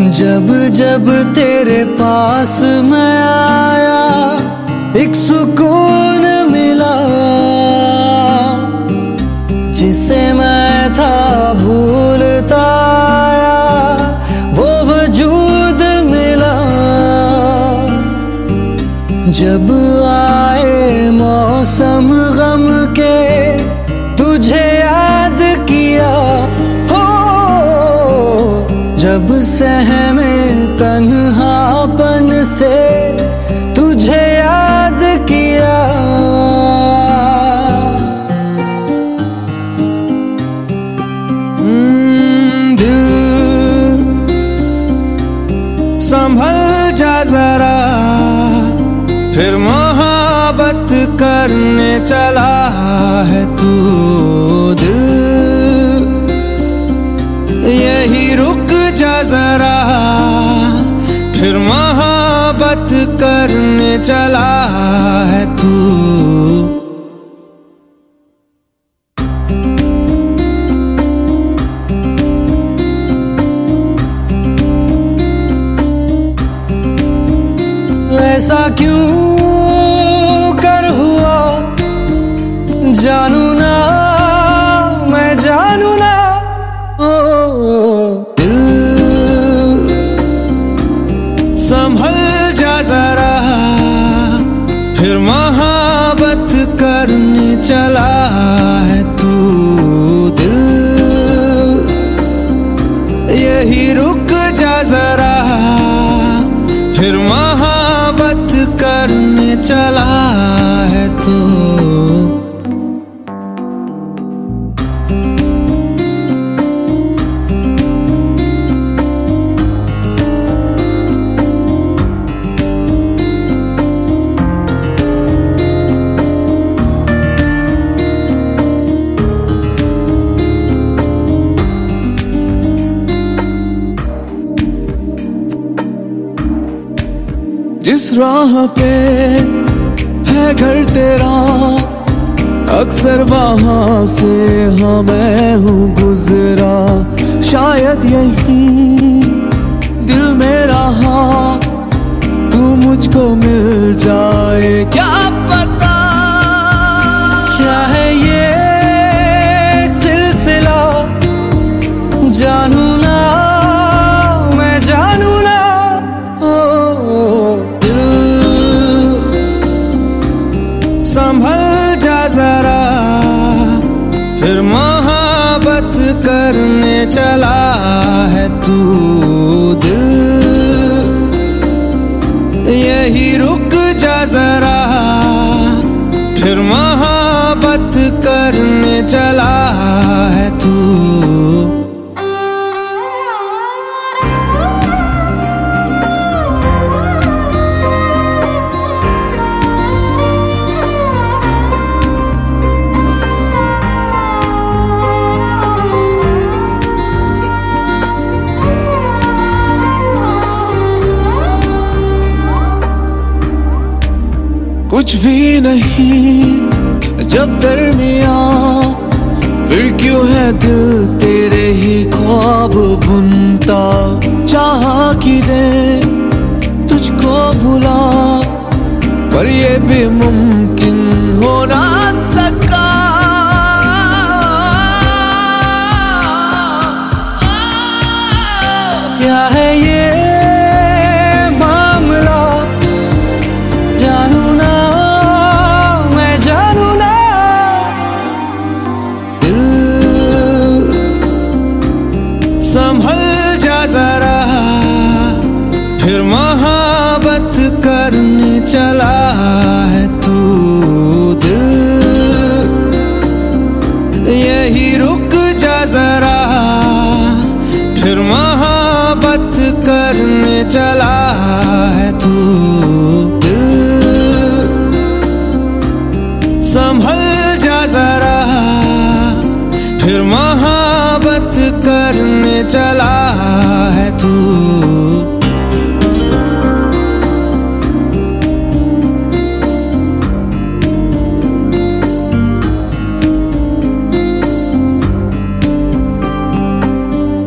जब जब तेरे पास मैं आया, एक सुकून मिला, जिसे मैं था भूलता वो वजूद मिला। जब आए मौसम गम के जब सहमे तन्हापन से तुझे याद किया। हम्म, संभल जा जरा फिर मोहब्बत करने चला है तू। मोहब्बत करने चला है तू। ऐसा क्यों चला है तू। जिस राह पे है घर तेरा अक्सर वहाँ से हाँ मैं हूँ गुजरा। शायद यही करने चला है तू दिल। यही रुक जा जरा। फिर महाबत करने चला कुछ भी नहीं। जब दरमिया फिर क्यों है दिल तेरे ही ख्वाब बुनता? चाह कि दे तुझको भुला, पर ये भी मुमकिन हो ना सका। क्या है चला है तू दिल। यही रुक जा जरा। फिर महाबत करने चला है तू संभल जा जरा। फिर महाबत करने चला